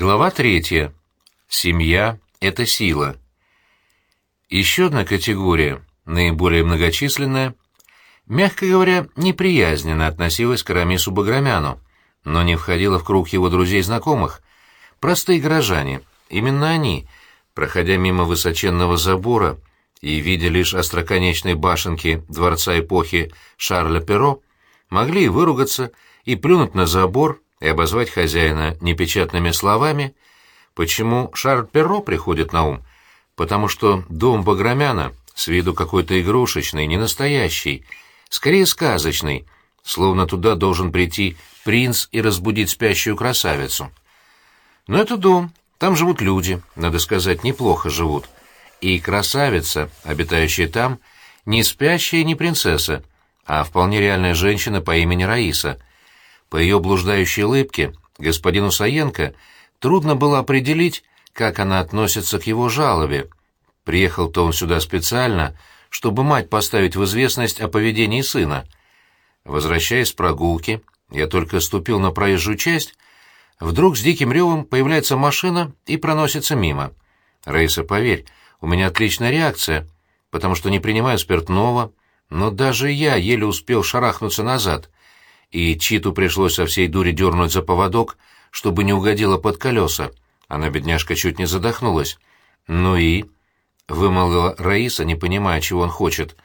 Глава третья. Семья — это сила. Еще одна категория, наиболее многочисленная, мягко говоря, неприязненно относилась к Арамису Баграмяну, но не входила в круг его друзей-знакомых. Простые горожане, именно они, проходя мимо высоченного забора и видя лишь остроконечные башенки дворца эпохи Шарля Перо, могли и выругаться, и плюнуть на забор, и обозвать хозяина непечатными словами, почему Шарль Перро приходит на ум? Потому что дом Баграмяна с виду какой-то игрушечный, не настоящий, скорее сказочный, словно туда должен прийти принц и разбудить спящую красавицу. Но это дом, там живут люди, надо сказать, неплохо живут. И красавица, обитающая там, не спящая, не принцесса, а вполне реальная женщина по имени Раиса — по ее блуждающей улыбке господину Саенко трудно было определить, как она относится к его жалобе. Приехал-то он сюда специально, чтобы мать поставить в известность о поведении сына. Возвращаясь с прогулки, я только ступил на проезжую часть, вдруг с диким ревом появляется машина и проносится мимо. Раиса, поверь, у меня отличная реакция, потому что не принимаю спиртного, но даже я еле успел шарахнуться назад и Читу пришлось со всей дури дернуть за поводок, чтобы не угодила под колеса. Она, бедняжка, чуть не задохнулась. «Ну и?» — вымолвила Раиса, не понимая, чего он хочет.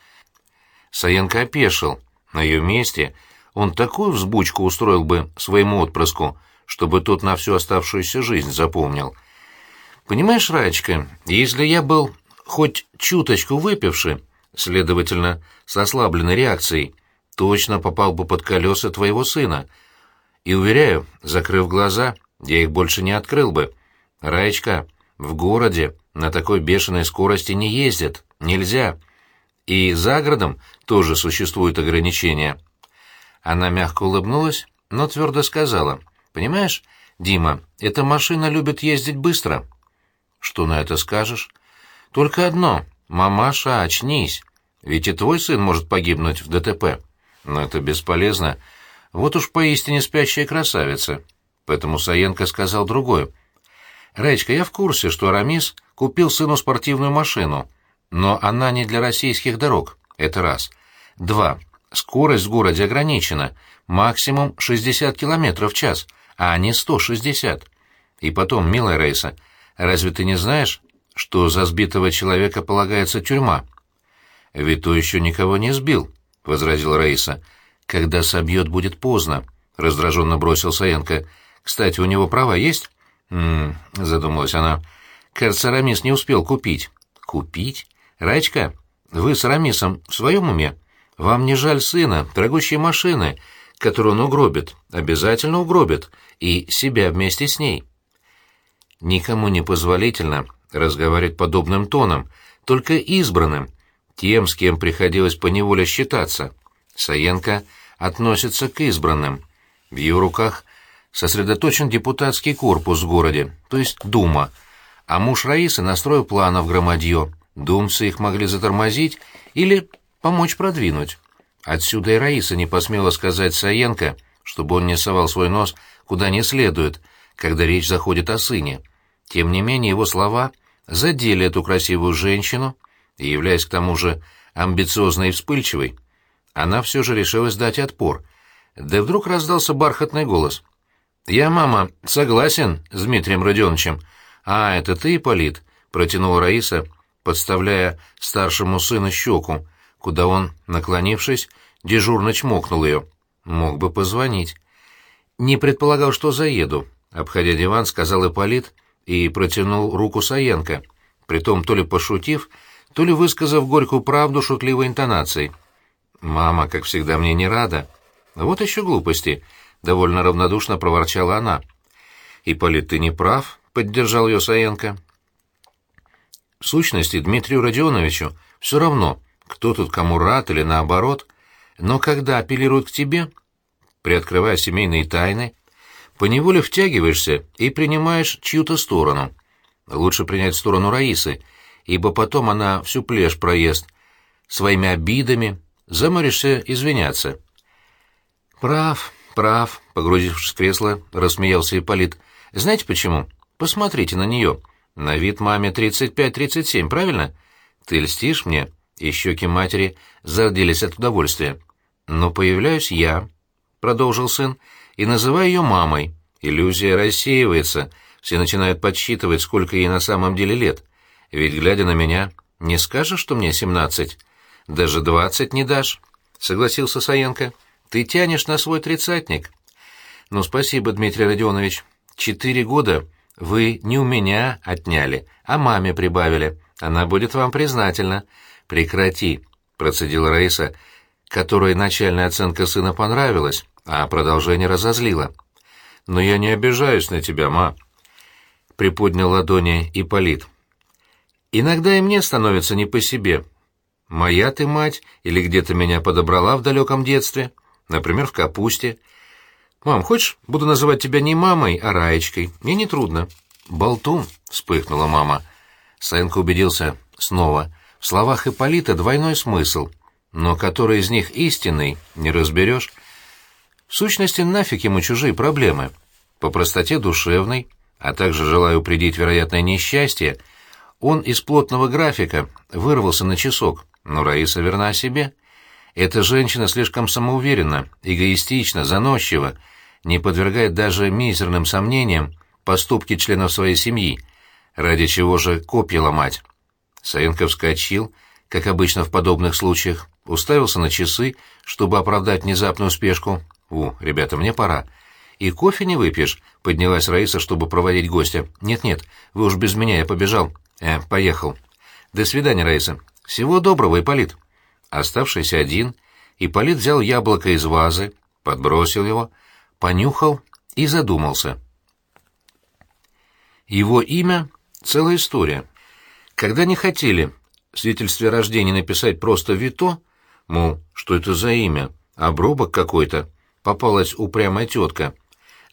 Саенко опешил. На ее месте он такую взбучку устроил бы своему отпрыску, чтобы тот на всю оставшуюся жизнь запомнил. «Понимаешь, Раечка, если я был хоть чуточку выпивший, следовательно, с ослабленной реакцией, точно попал бы под колеса твоего сына. И, уверяю, закрыв глаза, я их больше не открыл бы. Раечка, в городе на такой бешеной скорости не ездят, нельзя. И за городом тоже существуют ограничения. Она мягко улыбнулась, но твердо сказала, «Понимаешь, Дима, эта машина любит ездить быстро». «Что на это скажешь?» «Только одно. Мамаша, очнись. Ведь и твой сын может погибнуть в ДТП». Но это бесполезно. Вот уж поистине спящая красавица. Поэтому Саенко сказал другое. «Раечка, я в курсе, что Арамис купил сыну спортивную машину, но она не для российских дорог. Это раз. Два. Скорость в городе ограничена. Максимум 60 км в час, а не 160. И потом, милая Рейса, разве ты не знаешь, что за сбитого человека полагается тюрьма? Ведь то еще никого не сбил». — возразил Раиса. «Когда собьет, будет поздно», — раздраженно бросил Саенко. «Кстати, у него права есть?» «М-м-м», задумалась она. «Кажется, Рамис не успел купить». «Купить? Рачка, вы с Рамисом в своем уме? Вам не жаль сына, дорогущей машины, которую он угробит, обязательно угробит, и себя вместе с ней». Никому не позволительно разговаривать подобным тоном, только избранным — тем, с кем приходилось поневоле считаться. Саенко относится к избранным. В ее руках сосредоточен депутатский корпус в городе, то есть Дума, а муж Раисы настроил планов громадье. Думцы их могли затормозить или помочь продвинуть. Отсюда и Раиса не посмела сказать Саенко, чтобы он не совал свой нос куда не следует, когда речь заходит о сыне. Тем не менее его слова задели эту красивую женщину, и являясь к тому же амбициозной и вспыльчивой, она все же решилась дать отпор. Да вдруг раздался бархатный голос. «Я, мама, согласен с Дмитрием Родионовичем. А, это ты, Ипполит?» — протянула Раиса, подставляя старшему сыну щеку, куда он, наклонившись, дежурно чмокнул ее. «Мог бы позвонить». «Не предполагал, что заеду», — обходя диван, сказал Ипполит и протянул руку Саенко, притом то ли пошутив, то ли высказав горькую правду шутливой интонацией. «Мама, как всегда, мне не рада». «Вот еще глупости», — довольно равнодушно проворчала она. «Ипполит, ты не прав», — поддержал ее Саенко. В сущности, Дмитрию Родионовичу все равно, кто тут кому рад или наоборот, но когда апеллируют к тебе, приоткрывая семейные тайны, поневоле втягиваешься и принимаешь чью-то сторону. Лучше принять сторону Раисы — ибо потом она всю плешь проест, своими обидами, заморишься извиняться. «Прав, прав», — погрузившись в кресло, рассмеялся Ипполит. «Знаете почему? Посмотрите на нее. На вид маме 35-37, правильно? Ты льстишь мне?» И щеки матери зарделись от удовольствия. «Но появляюсь я», — продолжил сын, — «и называю ее мамой. Иллюзия рассеивается, все начинают подсчитывать, сколько ей на самом деле лет. Ведь, глядя на меня, не скажешь, что мне семнадцать? Даже двадцать не дашь», — согласился Саенко. «Ты тянешь на свой тридцатник». «Ну, спасибо, Дмитрий Родионович. Четыре года вы не у меня отняли, а маме прибавили. Она будет вам признательна». «Прекрати», — процедила Раиса, которой начальная оценка сына понравилась, а продолжение разозлило. «Но я не обижаюсь на тебя, ма», — приподнял ладони Ипполит. «Иногда и мне становится не по себе. Моя ты мать или где-то меня подобрала в далеком детстве, например, в капусте. Мам, хочешь, буду называть тебя не мамой, а Раечкой? Мне не трудно». «Болтун», — вспыхнула мама. Сенко убедился снова. В словах Ипполита двойной смысл, но который из них истинный, не разберешь. В сущности, нафиг ему чужие проблемы. По простоте душевной, а также желая упредить вероятное несчастье, он из плотного графика вырвался на часок, но Раиса верна себе. Эта женщина слишком самоуверенна, эгоистична, заносчива, не подвергает даже мизерным сомнениям поступки членов своей семьи, ради чего же копья ломать. Саенко вскочил, как обычно в подобных случаях, уставился на часы, чтобы оправдать внезапную спешку. «У, ребята, мне пора». «И кофе не выпьешь?» — поднялась Раиса, чтобы проводить гостя. «Нет-нет, вы уж без меня, я побежал». «Э, поехал». «До свидания, Раиса». «Всего доброго, Ипполит». Оставшийся один, Ипполит взял яблоко из вазы, подбросил его, понюхал и задумался. Его имя — целая история. Когда не хотели в свидетельстве о рождении написать просто «Вито», мол, что это за имя, обрубок какой-то, попалась упрямая тетка,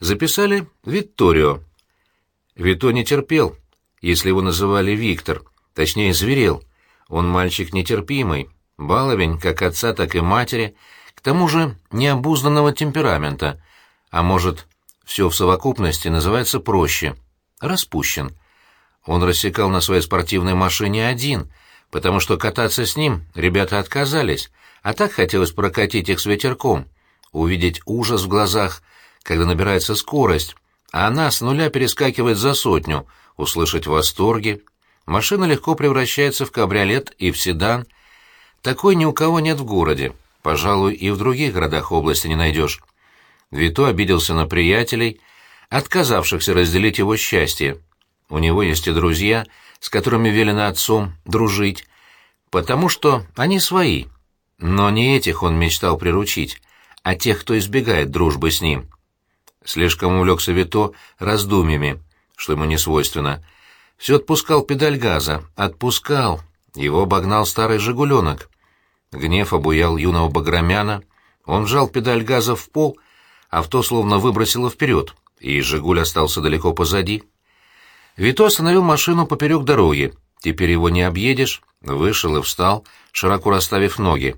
записали «Витторио». Вито не терпел, если его называли Виктор, точнее, зверел. Он мальчик нетерпимый, баловень как отца, так и матери, к тому же необузданного темперамента, а может, все в совокупности называется проще — распущен. Он рассекал на своей спортивной машине один, потому что кататься с ним ребята отказались, а так хотелось прокатить их с ветерком, увидеть ужас в глазах, когда набирается скорость, а она с нуля перескакивает за сотню, услышать восторги. Машина легко превращается в кабриолет и в седан. Такой ни у кого нет в городе, пожалуй, и в других городах области не найдешь. Вито обиделся на приятелей, отказавшихся разделить его счастье. У него есть и друзья, с которыми велено отцом дружить, потому что они свои. Но не этих он мечтал приручить, а тех, кто избегает дружбы с ним. Слишком увлекся Вито раздумьями, что ему не свойственно. Все отпускал педаль газа, отпускал. Его обогнал старый «Жигуленок». Гнев обуял юного Баграмяна. Он вжал педаль газа в пол, авто словно выбросило вперед, и «Жигуль» остался далеко позади. Вито остановил машину поперек дороги. Теперь его не объедешь. Вышел и встал, широко расставив ноги.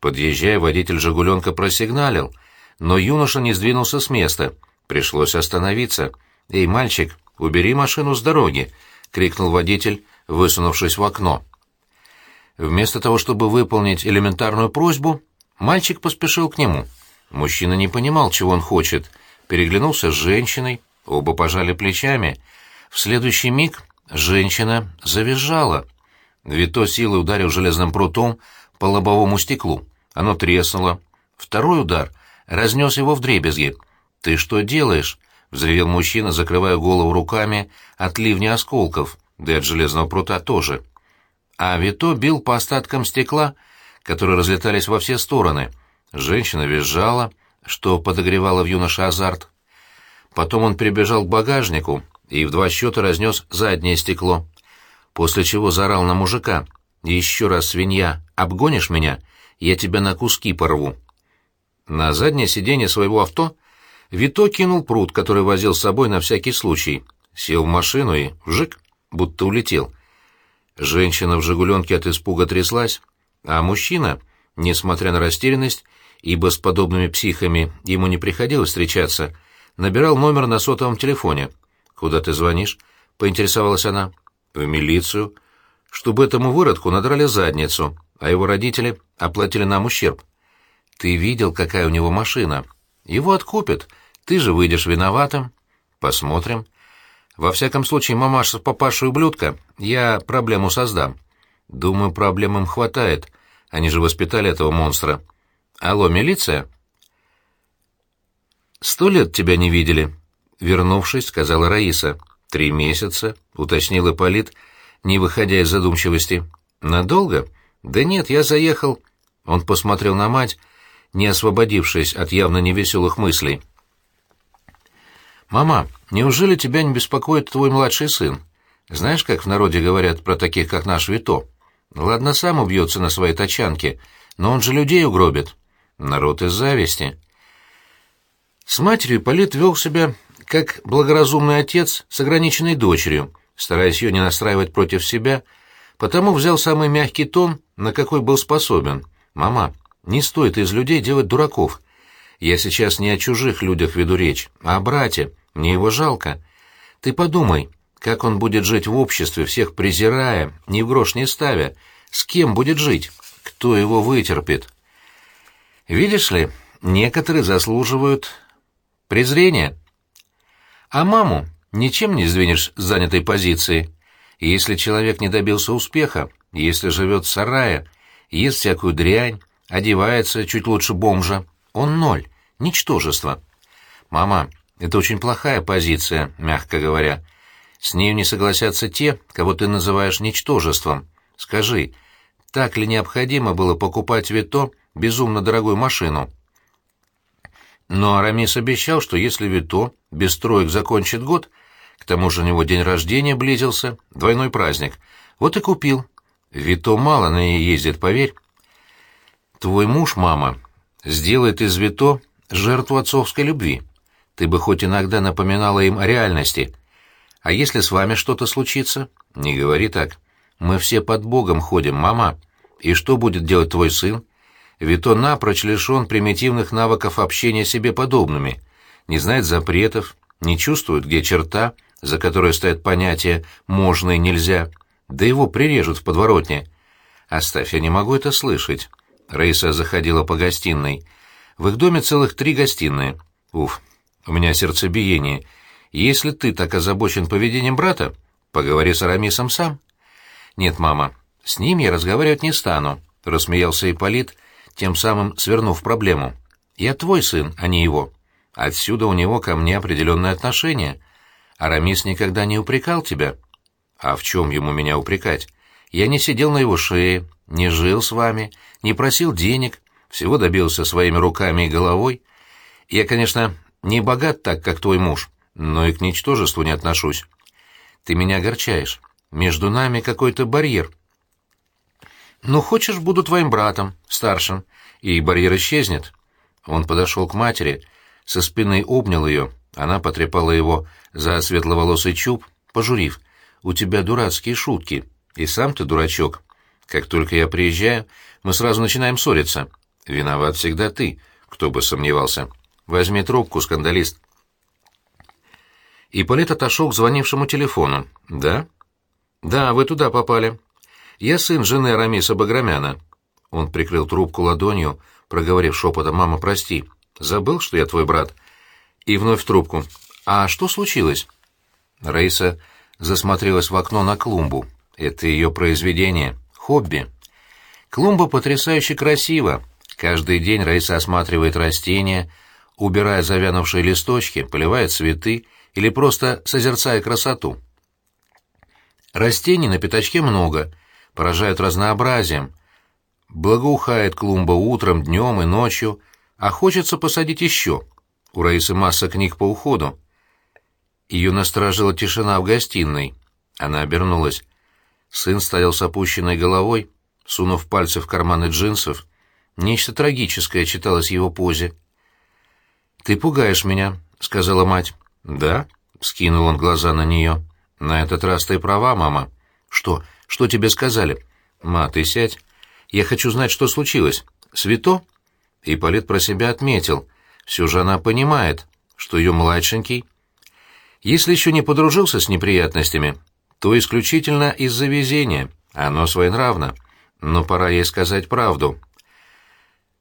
Подъезжая, водитель «Жигуленка» просигналил, но юноша не сдвинулся с места. Пришлось остановиться. «Эй, мальчик, убери машину с дороги!» — крикнул водитель, высунувшись в окно. Вместо того, чтобы выполнить элементарную просьбу, мальчик поспешил к нему. Мужчина не понимал, чего он хочет. Переглянулся с женщиной, оба пожали плечами — в следующий миг женщина завизжала. Вито силой ударил железным прутом по лобовому стеклу. Оно треснуло. Второй удар разнес его в дребезги. «Ты что делаешь?» — взревел мужчина, закрывая голову руками от ливня осколков, да и от железного прута тоже. А Вито бил по остаткам стекла, которые разлетались во все стороны. Женщина визжала, что подогревало в юноше азарт. Потом он прибежал к багажнику, и в два счета разнес заднее стекло, после чего заорал на мужика. «Еще раз, свинья, обгонишь меня? Я тебя на куски порву». На заднее сиденье своего авто Вито кинул пруд, который возил с собой на всякий случай, сел в машину и, вжик, будто улетел. Женщина в «Жигуленке» от испуга тряслась, а мужчина, несмотря на растерянность, ибо с подобными психами ему не приходилось встречаться, набирал номер на сотовом телефоне — «Куда ты звонишь?» — поинтересовалась она. «В милицию. Чтобы этому выродку надрали задницу, а его родители оплатили нам ущерб. Ты видел, какая у него машина? Его откупят. Ты же выйдешь виноватым. Посмотрим. Во всяком случае, мамаша с папашей ублюдка, я проблему создам. Думаю, проблем им хватает. Они же воспитали этого монстра. Алло, милиция?» «Сто лет тебя не видели», — вернувшись, сказала Раиса. «Три месяца», — уточнил Ипполит, не выходя из задумчивости. «Надолго?» «Да нет, я заехал...» Он посмотрел на мать, не освободившись от явно невеселых мыслей. «Мама, неужели тебя не беспокоит твой младший сын? Знаешь, как в народе говорят про таких, как наш Вито? Ладно, сам убьется на своей тачанке, но он же людей угробит. Народ из зависти». С матерью Полит вел себя как благоразумный отец с ограниченной дочерью, стараясь ее не настраивать против себя, потому взял самый мягкий тон, на какой был способен. «Мама, не стоит из людей делать дураков. Я сейчас не о чужих людях веду речь, а о брате. Мне его жалко. Ты подумай, как он будет жить в обществе, всех презирая, ни в грош не ставя. С кем будет жить? Кто его вытерпит? Видишь ли, некоторые заслуживают презрения. А маму ничем не сдвинешь с занятой позиции. Если человек не добился успеха, если живет в сарае, ест всякую дрянь, одевается чуть лучше бомжа, он ноль, ничтожество. Мама, это очень плохая позиция, мягко говоря. С нею не согласятся те, кого ты называешь ничтожеством. Скажи, так ли необходимо было покупать Вито безумно дорогую машину? Но Арамис обещал, что если Вито без троек закончит год, к тому же у него день рождения близился, двойной праздник, вот и купил. Вито мало на ней ездит, поверь. Твой муж, мама, сделает из Вито жертву отцовской любви. Ты бы хоть иногда напоминала им о реальности. А если с вами что-то случится? Не говори так. Мы все под Богом ходим, мама. И что будет делать твой сын? Вито напрочь лишен примитивных навыков общения себе подобными, не знает запретов, не чувствует, где черта, за которой стоит понятие «можно» и «нельзя», да его прирежут в подворотне. Оставь, я не могу это слышать. Раиса заходила по гостиной. В их доме целых три гостиные. Уф, у меня сердцебиение. Если ты так озабочен поведением брата, поговори с Арамисом сам. Нет, мама, с ним я разговаривать не стану, рассмеялся Ипполит, тем самым свернув проблему. Я твой сын, а не его. Отсюда у него ко мне определенное отношение. Арамис никогда не упрекал тебя. А в чем ему меня упрекать? Я не сидел на его шее, не жил с вами, не просил денег, всего добился своими руками и головой. Я, конечно, не богат так, как твой муж, но и к ничтожеству не отношусь. Ты меня огорчаешь. Между нами какой-то барьер. Ну, хочешь, буду твоим братом, старшим, и барьер исчезнет. Он подошел к матери, со спины обнял ее, она потрепала его за светловолосый чуб, пожурив. «У тебя дурацкие шутки, и сам ты дурачок. Как только я приезжаю, мы сразу начинаем ссориться. Виноват всегда ты, кто бы сомневался. Возьми трубку, скандалист». Ипполит отошел к звонившему телефону. «Да?» «Да, вы туда попали. Я сын жены Арамиса Баграмяна». Он прикрыл трубку ладонью, проговорив шепотом «Мама, прости. Забыл, что я твой брат?» И вновь в трубку. «А что случилось?» Раиса засмотрелась в окно на клумбу. Это ее произведение, хобби. Клумба потрясающе красива. Каждый день Раиса осматривает растения, убирая завянувшие листочки, поливает цветы или просто созерцая красоту. Растений на пятачке много, поражают разнообразием. Благоухает клумба утром, днем и ночью, а хочется посадить еще. У Раисы масса книг по уходу. Ее насторожила тишина в гостиной. Она обернулась. Сын стоял с опущенной головой, сунув пальцы в карманы джинсов. Нечто трагическое читалось в его позе. «Ты пугаешь меня», — сказала мать. «Да?» — скинул он глаза на нее. «На этот раз ты права, мама». «Что? Что тебе сказали?» «Ма, ты сядь. Я хочу знать, что случилось. Свято?» Ипполит про себя отметил. Все же она понимает, что ее младшенький Если еще не подружился с неприятностями, то исключительно из-за везения, оно своенравно. Но пора ей сказать правду.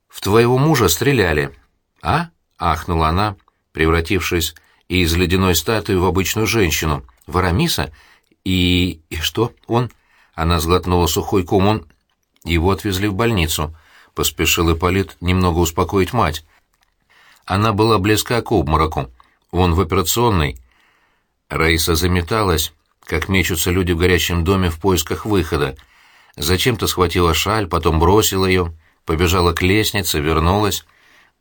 «В твоего мужа стреляли». «А?» — ахнула она, превратившись из ледяной статуи в обычную женщину. «Варамиса? И... и что? Он...» Она сглотнула сухой ком. «Он...» Его отвезли в больницу. Поспешил Ипполит немного успокоить мать. Она была близка к обмороку. Он в операционной. Раиса заметалась, как мечутся люди в горящем доме в поисках выхода. Зачем-то схватила шаль, потом бросила ее, побежала к лестнице, вернулась.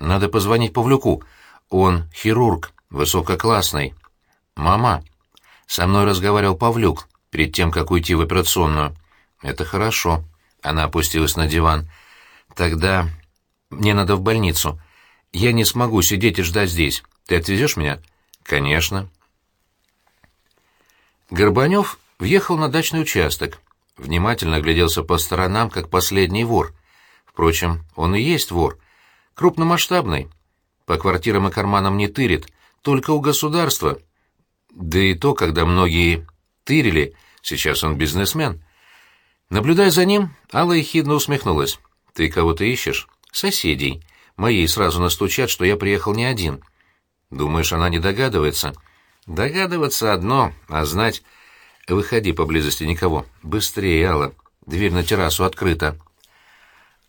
Надо позвонить Павлюку. Он хирург, высококлассный. «Мама». Со мной разговаривал Павлюк перед тем, как уйти в операционную. «Это хорошо». Она опустилась на диван. «Тогда мне надо в больницу. Я не смогу сидеть и ждать здесь. Ты отвезешь меня?» «Конечно». Горбанев въехал на дачный участок. Внимательно огляделся по сторонам, как последний вор. Впрочем, он и есть вор. Крупномасштабный. По квартирам и карманам не тырит, только у государства. Да и то, когда многие тырили, сейчас он бизнесмен. Наблюдая за ним, Алла ехидно усмехнулась. «Ты кого-то ищешь?» «Соседей. Мои сразу настучат, что я приехал не один». «Думаешь, она не догадывается?» «Догадываться одно, а знать...» «Выходи, поблизости никого. Быстрее, Алла. Дверь на террасу открыта».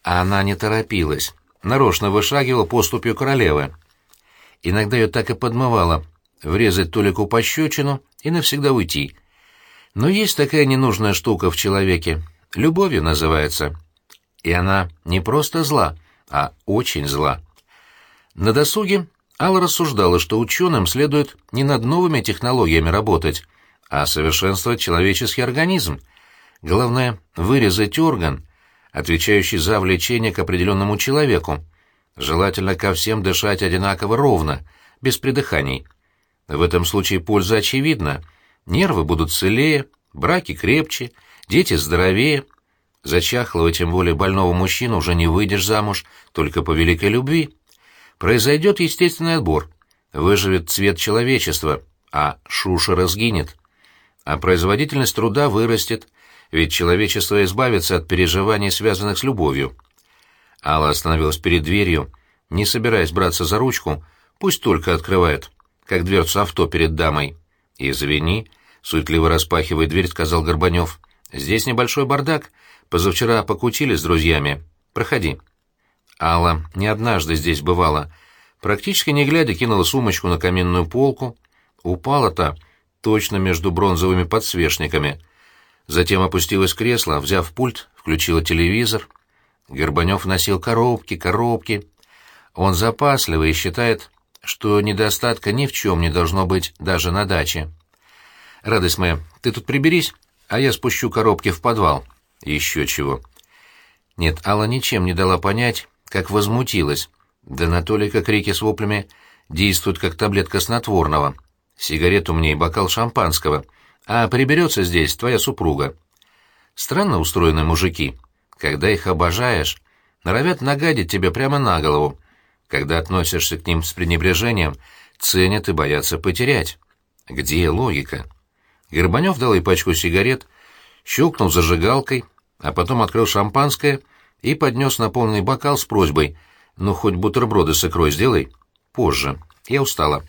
А она не торопилась. Нарочно вышагивала поступью королевы. Иногда ее так и подмывало врезать Толику пощечину и навсегда уйти. Но есть такая ненужная штука в человеке. Любовью называется. И она не просто зла, а очень зла. На досуге Алла рассуждала, что ученым следует не над новыми технологиями работать, а совершенствовать человеческий организм. Главное — вырезать орган, отвечающий за влечение к определенному человеку. Желательно ко всем дышать одинаково ровно, без придыханий. В этом случае польза очевидна. Нервы будут целее, браки крепче, дети здоровее. За чахлого, тем более больного мужчину уже не выйдешь замуж, только по великой любви. Произойдет естественный отбор, выживет цвет человечества, а шуша разгинет. А производительность труда вырастет, ведь человечество избавится от переживаний, связанных с любовью. Алла остановилась перед дверью, не собираясь браться за ручку, пусть только открывает, как дверцу авто перед дамой. «Извини», — суетливо распахивая дверь, сказал Горбанев. «Здесь небольшой бардак. Позавчера покутили с друзьями. Проходи». Алла не однажды здесь бывала. Практически не глядя, кинула сумочку на каменную полку. Упала-то точно между бронзовыми подсвечниками. Затем опустилась в кресло, взяв пульт, включила телевизор. Горбанев носил коробки, коробки. Он запасливый и считает, что недостатка ни в чем не должно быть даже на даче. «Радость моя, ты тут приберись, а я спущу коробки в подвал». «Еще чего». Нет, Алла ничем не дала понять, как возмутилась. Да на Толика крики с воплями действуют как таблетка снотворного. Сигарету мне и бокал шампанского. А приберется здесь твоя супруга. Странно устроены мужики. Когда их обожаешь, норовят нагадить тебе прямо на голову. Когда относишься к ним с пренебрежением, ценят и боятся потерять. Где логика? Горбанев дал ей пачку сигарет, щелкнул зажигалкой, а потом открыл шампанское и поднес наполненный бокал с просьбой «Ну, хоть бутерброды с икрой сделай». «Позже. Я устала».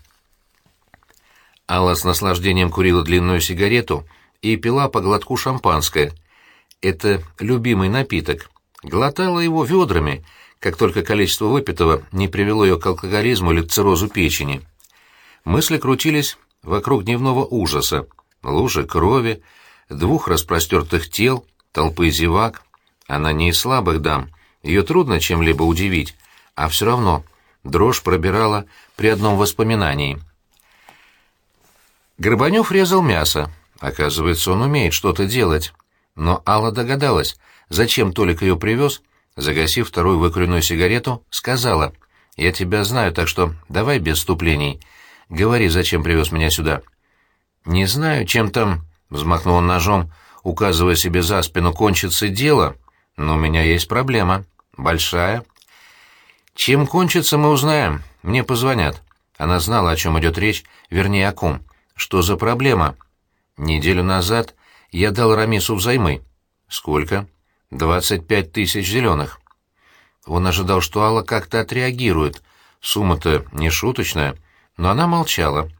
Алла с наслаждением курила длинную сигарету и пила по глотку шампанское. Это любимый напиток. Глотала его ведрами, как только количество выпитого не привело ее к алкоголизму или к циррозу печени. Мысли крутились вокруг дневного ужаса, лужи крови, двух распростертых тел, толпы зевак — она не из слабых дам, ее трудно чем-либо удивить, а все равно дрожь пробирала при одном воспоминании. Горбанев резал мясо. Оказывается, он умеет что-то делать. Но Алла догадалась, зачем Толик ее привез, загасив вторую выкуренную сигарету, сказала, «Я тебя знаю, так что давай без вступлений. Говори, зачем привез меня сюда». «Не знаю, чем там...» — взмахнул он ножом, указывая себе за спину, кончится дело, но у меня есть проблема. Большая. Чем кончится, мы узнаем. Мне позвонят. Она знала, о чем идет речь, вернее, о ком. Что за проблема? Неделю назад я дал Рамису взаймы. Сколько? Двадцать пять тысяч зеленых. Он ожидал, что Алла как-то отреагирует. Сумма-то не шуточная, но она молчала.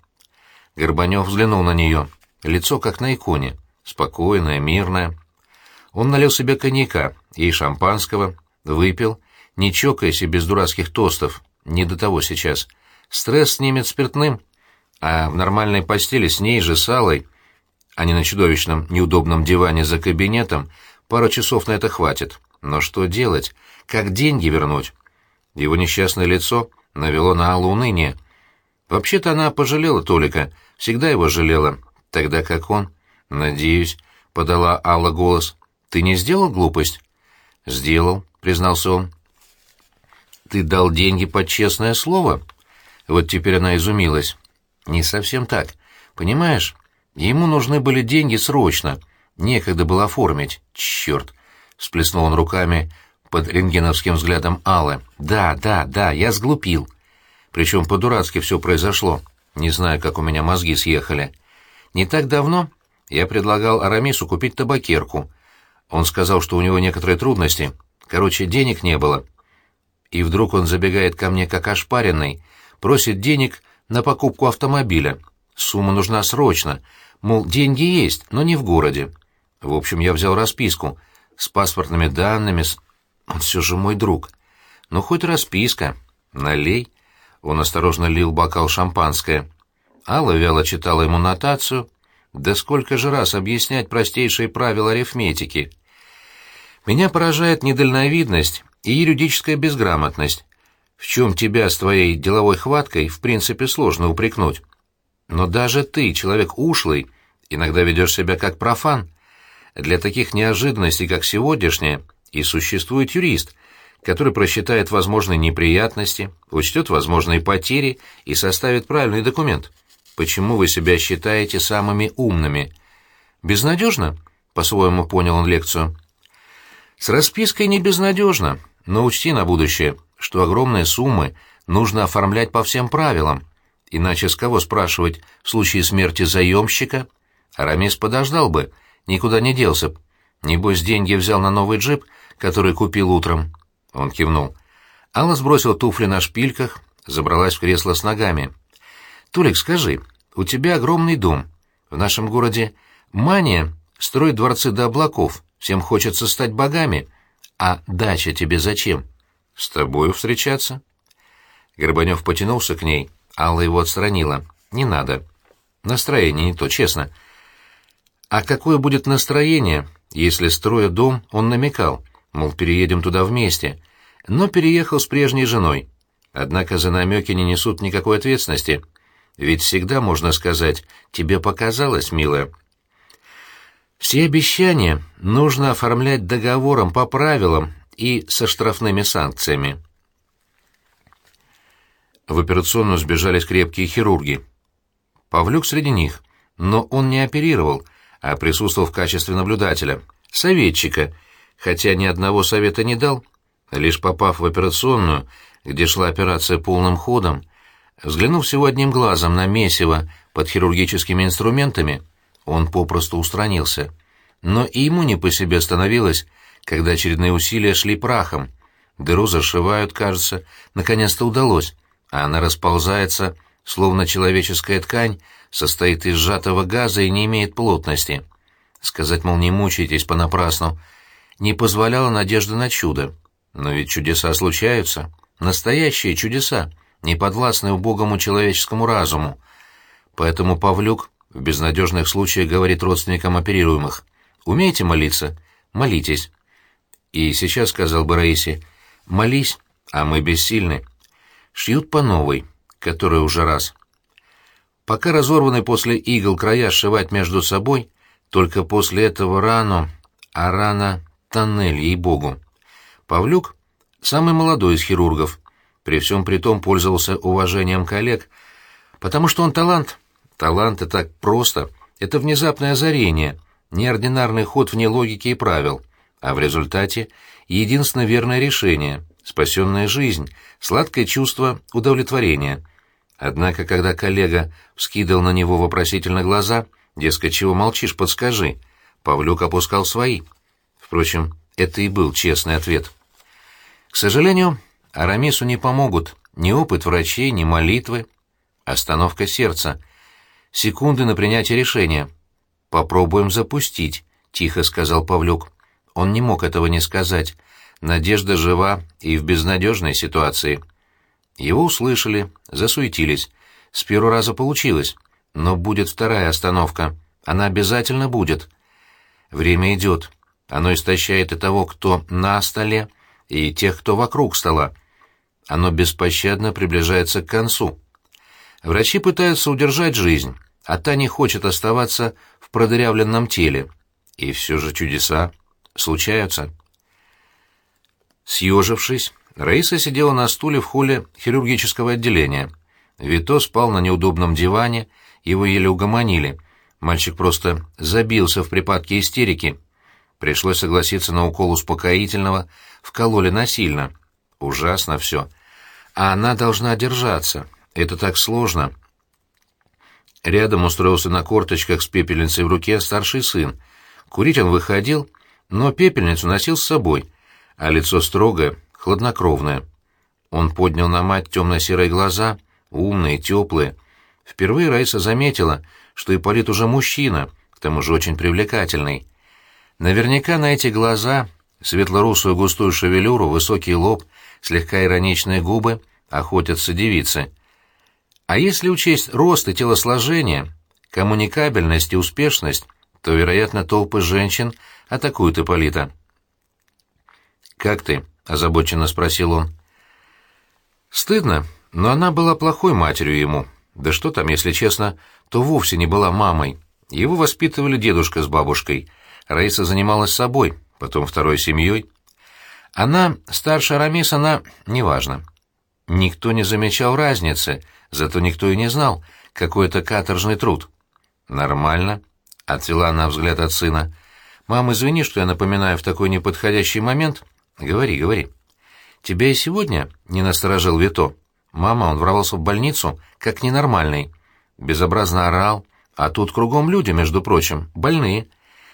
Горбанев взглянул на нее. Лицо как на иконе. Спокойное, мирное. Он налил себе коньяка, ей шампанского, выпил, не чокаясь и без дурацких тостов. Не до того сейчас. Стресс снимет спиртным. А в нормальной постели с ней же, с Аллой, а не на чудовищном неудобном диване за кабинетом, пару часов на это хватит. Но что делать? Как деньги вернуть? Его несчастное лицо навело на Аллу уныние. Вообще-то она пожалела Толика, всегда его жалела, тогда как он... «Надеюсь», — подала Алла голос, — «ты не сделал глупость?» «Сделал», — признался он. «Ты дал деньги под честное слово?» Вот теперь она изумилась. «Не совсем так. Понимаешь, ему нужны были деньги срочно. Некогда было оформить. Черт!» — всплеснул он руками под рентгеновским взглядом Аллы. «Да, да, да, я сглупил. Причем по-дурацки все произошло. Не знаю, как у меня мозги съехали. Не так давно я предлагал Арамису купить табакерку. Он сказал, что у него некоторые трудности. Короче, денег не было. И вдруг он забегает ко мне как ошпаренный, просит денег на покупку автомобиля. Сумма нужна срочно. Мол, деньги есть, но не в городе. В общем, я взял расписку с паспортными данными, с он все же мой друг. Ну, хоть расписка. Налей. Он осторожно лил бокал шампанское. Алла вяло читала ему нотацию. Да сколько же раз объяснять простейшие правила арифметики. Меня поражает недальновидность и юридическая безграмотность, в чем тебя с твоей деловой хваткой в принципе сложно упрекнуть. Но даже ты, человек ушлый, иногда ведешь себя как профан. Для таких неожиданностей, как сегодняшняя, и существует юрист, который просчитает возможные неприятности, учтет возможные потери и составит правильный документ. Почему вы себя считаете самыми умными? Безнадежно? По-своему понял он лекцию. С распиской не безнадежно, но учти на будущее, что огромные суммы нужно оформлять по всем правилам, иначе с кого спрашивать в случае смерти заемщика? Арамис подождал бы, никуда не делся. Небось, деньги взял на новый джип — который купил утром. Он кивнул. Алла сбросила туфли на шпильках, забралась в кресло с ногами. «Толик, скажи, у тебя огромный дом. В нашем городе мания строит дворцы до облаков, всем хочется стать богами. А дача тебе зачем? С тобою встречаться?» Горбанев потянулся к ней, Алла его отстранила. «Не надо. Настроение не то, честно». «А какое будет настроение, если, строя дом, он намекал?» мол, переедем туда вместе, но переехал с прежней женой. Однако за намеки не несут никакой ответственности, ведь всегда можно сказать «тебе показалось, милая». Все обещания нужно оформлять договором по правилам и со штрафными санкциями. В операционную сбежались крепкие хирурги. Павлюк среди них, но он не оперировал, а присутствовал в качестве наблюдателя, советчика — хотя ни одного совета не дал. Лишь попав в операционную, где шла операция полным ходом, взглянув всего одним глазом на месиво под хирургическими инструментами, он попросту устранился. Но и ему не по себе становилось, когда очередные усилия шли прахом. Дыру зашивают, кажется, наконец-то удалось, а она расползается, словно человеческая ткань, состоит из сжатого газа и не имеет плотности. Сказать, мол, не мучайтесь понапрасну — не позволяла надежда на чудо. Но ведь чудеса случаются, настоящие чудеса, не подвластные убогому человеческому разуму. Поэтому Павлюк в безнадежных случаях говорит родственникам оперируемых, «Умеете молиться? Молитесь». И сейчас сказал бы Раисе, «Молись, а мы бессильны». Шьют по новой, которая уже раз. Пока разорваны после игл края сшивать между собой, только после этого рану, а рана тоннель, ей-богу. Павлюк — самый молодой из хирургов, при всем при том пользовался уважением коллег, потому что он талант. Талант — это так просто, это внезапное озарение, неординарный ход вне логики и правил, а в результате единственное верное решение — спасенная жизнь, сладкое чувство удовлетворения. Однако, когда коллега вскидывал на него вопросительно глаза, дескать, чего молчишь, подскажи, Павлюк опускал свои. Впрочем, это и был честный ответ. К сожалению, Арамису не помогут ни опыт врачей, ни молитвы. Остановка сердца. Секунды на принятие решения. «Попробуем запустить», — тихо сказал Павлюк. Он не мог этого не сказать. Надежда жива и в безнадежной ситуации. Его услышали, засуетились. С первого раза получилось. Но будет вторая остановка. Она обязательно будет. Время идет. Оно истощает и того, кто на столе, и тех, кто вокруг стола. Оно беспощадно приближается к концу. Врачи пытаются удержать жизнь, а та не хочет оставаться в продырявленном теле. И все же чудеса случаются. Съежившись, Раиса сидела на стуле в холле хирургического отделения. Вито спал на неудобном диване, его еле угомонили. Мальчик просто забился в припадке истерики. Пришлось согласиться на укол успокоительного, вкололи насильно. Ужасно все. А она должна держаться. Это так сложно. Рядом устроился на корточках с пепельницей в руке старший сын. Курить он выходил, но пепельницу носил с собой, а лицо строгое, хладнокровное. Он поднял на мать темно-серые глаза, умные, теплые. Впервые Раиса заметила, что Ипполит уже мужчина, к тому же очень привлекательный. Наверняка на эти глаза, светлорусую густую шевелюру, высокий лоб, слегка ироничные губы охотятся девицы. А если учесть рост и телосложение, коммуникабельность и успешность, то, вероятно, толпы женщин атакуют Ипполита. «Как ты?» — озабоченно спросил он. Стыдно, но она была плохой матерью ему. Да что там, если честно, то вовсе не была мамой. Его воспитывали дедушка с бабушкой. Раиса занималась собой, потом второй семьей. Она, старше Арамис, она... неважно. Никто не замечал разницы, зато никто и не знал, какой это каторжный труд. «Нормально», — отвела она взгляд от сына. «Мам, извини, что я напоминаю в такой неподходящий момент. Говори, говори». «Тебя и сегодня не насторожил Вито. Мама, он врывался в больницу, как ненормальный. Безобразно орал, а тут кругом люди, между прочим, больные.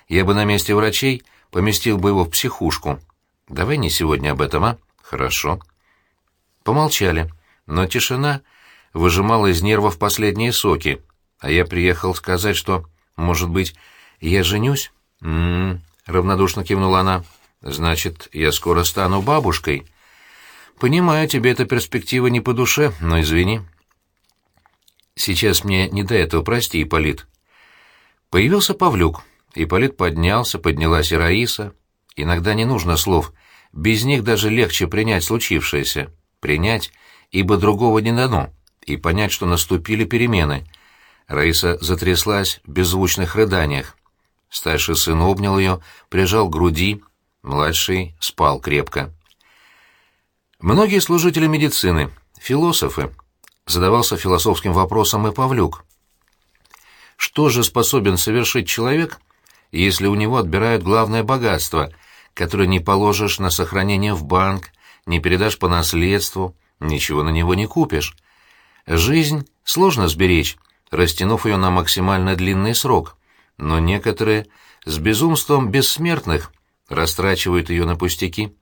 Я бы на месте врачей поместил бы его в психушку. Давай не сегодня об этом, а? Хорошо». Помолчали, но тишина выжимала из нервов последние соки, а я приехал сказать, что, может быть, я женюсь? «М-м-м», равнодушно кивнула она. «Значит, я скоро стану бабушкой». «Понимаю, тебе эта перспектива не по душе, но извини». «Сейчас мне не до этого, прости, Ипполит». Появился Павлюк. Ипполит поднялся, поднялась и Раиса. Иногда не нужно слов. Без них даже легче принять случившееся принять, ибо другого не дано, и понять, что наступили перемены. Раиса затряслась в беззвучных рыданиях. Старший сын обнял ее, прижал к груди, младший спал крепко. Многие служители медицины, философы, задавался философским вопросом и Павлюк. Что же способен совершить человек, если у него отбирают главное богатство, которое не положишь на сохранение в банк, не передашь по наследству, ничего на него не купишь. Жизнь сложно сберечь, растянув ее на максимально длинный срок, но некоторые с безумством бессмертных растрачивают ее на пустяки.